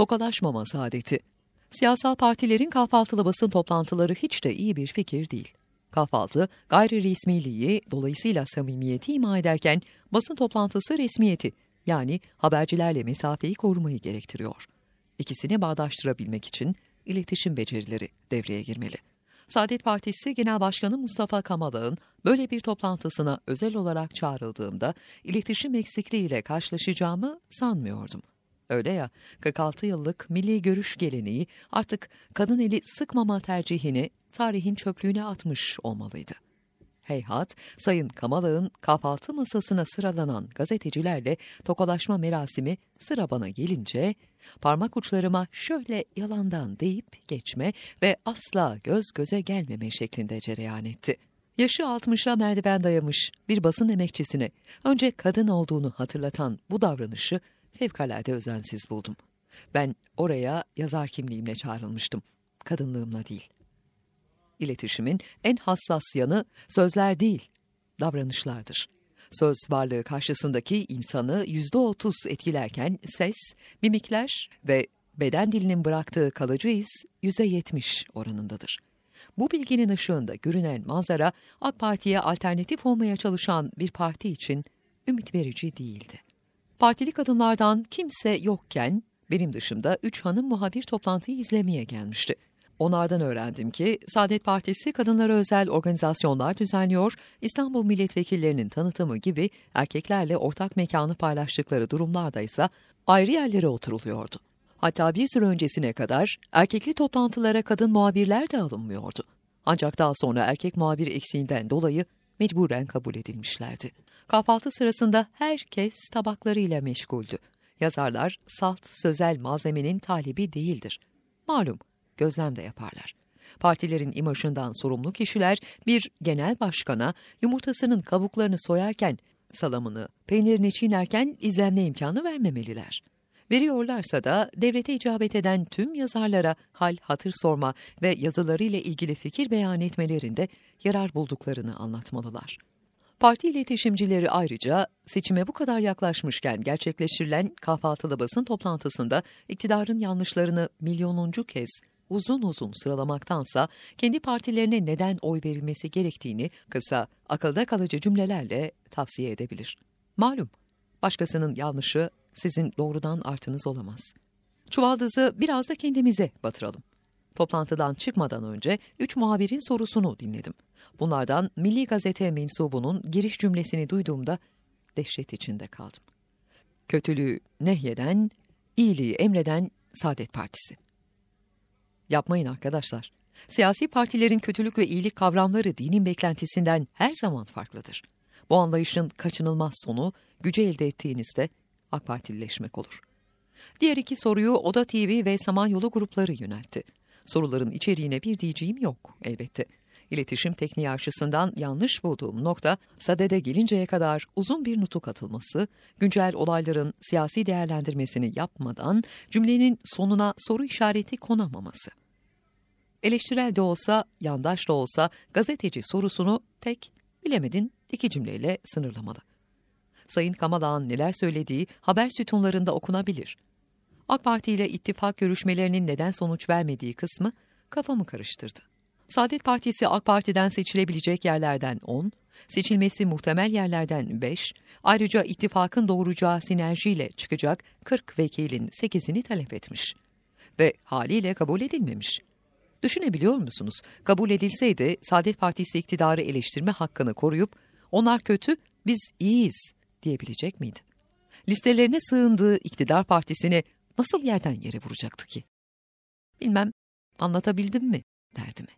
Tokalaşmama saadeti. Siyasal partilerin kahvaltılı basın toplantıları hiç de iyi bir fikir değil. Kahvaltı, gayri resmiliği, dolayısıyla samimiyeti ima ederken basın toplantısı resmiyeti, yani habercilerle mesafeyi korumayı gerektiriyor. İkisini bağdaştırabilmek için iletişim becerileri devreye girmeli. Saadet Partisi Genel Başkanı Mustafa Kamalağ'ın böyle bir toplantısına özel olarak çağrıldığımda iletişim eksikliğiyle karşılaşacağımı sanmıyordum. Öyle ya, 46 yıllık milli görüş geleneği artık kadın eli sıkmama tercihini tarihin çöplüğüne atmış olmalıydı. Heyhat, Sayın Kamalağ'ın kahvaltı masasına sıralanan gazetecilerle tokalaşma merasimi sıra bana gelince, parmak uçlarıma şöyle yalandan deyip geçme ve asla göz göze gelmeme şeklinde cereyan etti. Yaşı 60'a merdiven dayamış bir basın emekçisine önce kadın olduğunu hatırlatan bu davranışı fevkalade özensiz buldum. Ben oraya yazar kimliğimle çağrılmıştım, kadınlığımla değil. İletişimin en hassas yanı sözler değil, davranışlardır. Söz varlığı karşısındaki insanı yüzde otuz etkilerken ses, mimikler ve beden dilinin bıraktığı kalıcı iz yüzde yetmiş oranındadır. Bu bilginin ışığında görünen manzara AK Parti'ye alternatif olmaya çalışan bir parti için ümit verici değildi. Partili kadınlardan kimse yokken benim dışımda üç hanım muhabir toplantıyı izlemeye gelmişti. Onlardan öğrendim ki Saadet Partisi kadınlara özel organizasyonlar düzenliyor, İstanbul milletvekillerinin tanıtımı gibi erkeklerle ortak mekanı paylaştıkları durumlarda ise ayrı yerlere oturuluyordu. Hatta bir süre öncesine kadar erkekli toplantılara kadın muhabirler de alınmıyordu. Ancak daha sonra erkek muhabir eksiğinden dolayı mecburen kabul edilmişlerdi. Kahvaltı sırasında herkes tabaklarıyla meşguldü. Yazarlar salt sözel malzemenin talibi değildir. Malum gözlem de yaparlar. Partilerin imajından sorumlu kişiler bir genel başkana yumurtasının kabuklarını soyarken, salamını, peynirini çiğnerken izlenme imkanı vermemeliler. Veriyorlarsa da devlete icabet eden tüm yazarlara hal hatır sorma ve yazılarıyla ilgili fikir beyan etmelerinde yarar bulduklarını anlatmalılar. Parti iletişimcileri ayrıca seçime bu kadar yaklaşmışken gerçekleştirilen kahvaltılı basın toplantısında iktidarın yanlışlarını milyonuncu kez uzun uzun sıralamaktansa kendi partilerine neden oy verilmesi gerektiğini kısa, akılda kalıcı cümlelerle tavsiye edebilir. Malum, başkasının yanlışı sizin doğrudan artınız olamaz. Çuvaldızı biraz da kendimize batıralım. Toplantıdan çıkmadan önce üç muhabirin sorusunu dinledim. Bunlardan Milli Gazete mensubunun giriş cümlesini duyduğumda dehşet içinde kaldım. Kötülüğü nehyeden, iyiliği emreden Saadet Partisi. Yapmayın arkadaşlar. Siyasi partilerin kötülük ve iyilik kavramları dinin beklentisinden her zaman farklıdır. Bu anlayışın kaçınılmaz sonu gücü elde ettiğinizde AK Partilileşmek olur. Diğer iki soruyu Oda TV ve Samanyolu grupları yöneltti. Soruların içeriğine bir diyeceğim yok elbette. İletişim tekniği açısından yanlış bulduğum nokta, sadede gelinceye kadar uzun bir nutuk atılması, güncel olayların siyasi değerlendirmesini yapmadan cümlenin sonuna soru işareti konamaması. Eleştirel de olsa, yandaş da olsa gazeteci sorusunu tek, bilemedin iki cümleyle sınırlamalı. Sayın Kamalağ'ın neler söylediği haber sütunlarında okunabilir. AK Parti ile ittifak görüşmelerinin neden sonuç vermediği kısmı kafamı karıştırdı. Saadet Partisi AK Parti'den seçilebilecek yerlerden 10, seçilmesi muhtemel yerlerden 5, ayrıca ittifakın doğuracağı sinerjiyle çıkacak 40 vekilin 8'ini talep etmiş. Ve haliyle kabul edilmemiş. Düşünebiliyor musunuz? Kabul edilseydi Saadet Partisi iktidarı eleştirme hakkını koruyup onlar kötü, biz iyiyiz diyebilecek miydi? Listelerine sığındığı iktidar partisini nasıl yerden yere vuracaktı ki? Bilmem anlatabildim mi derdimi.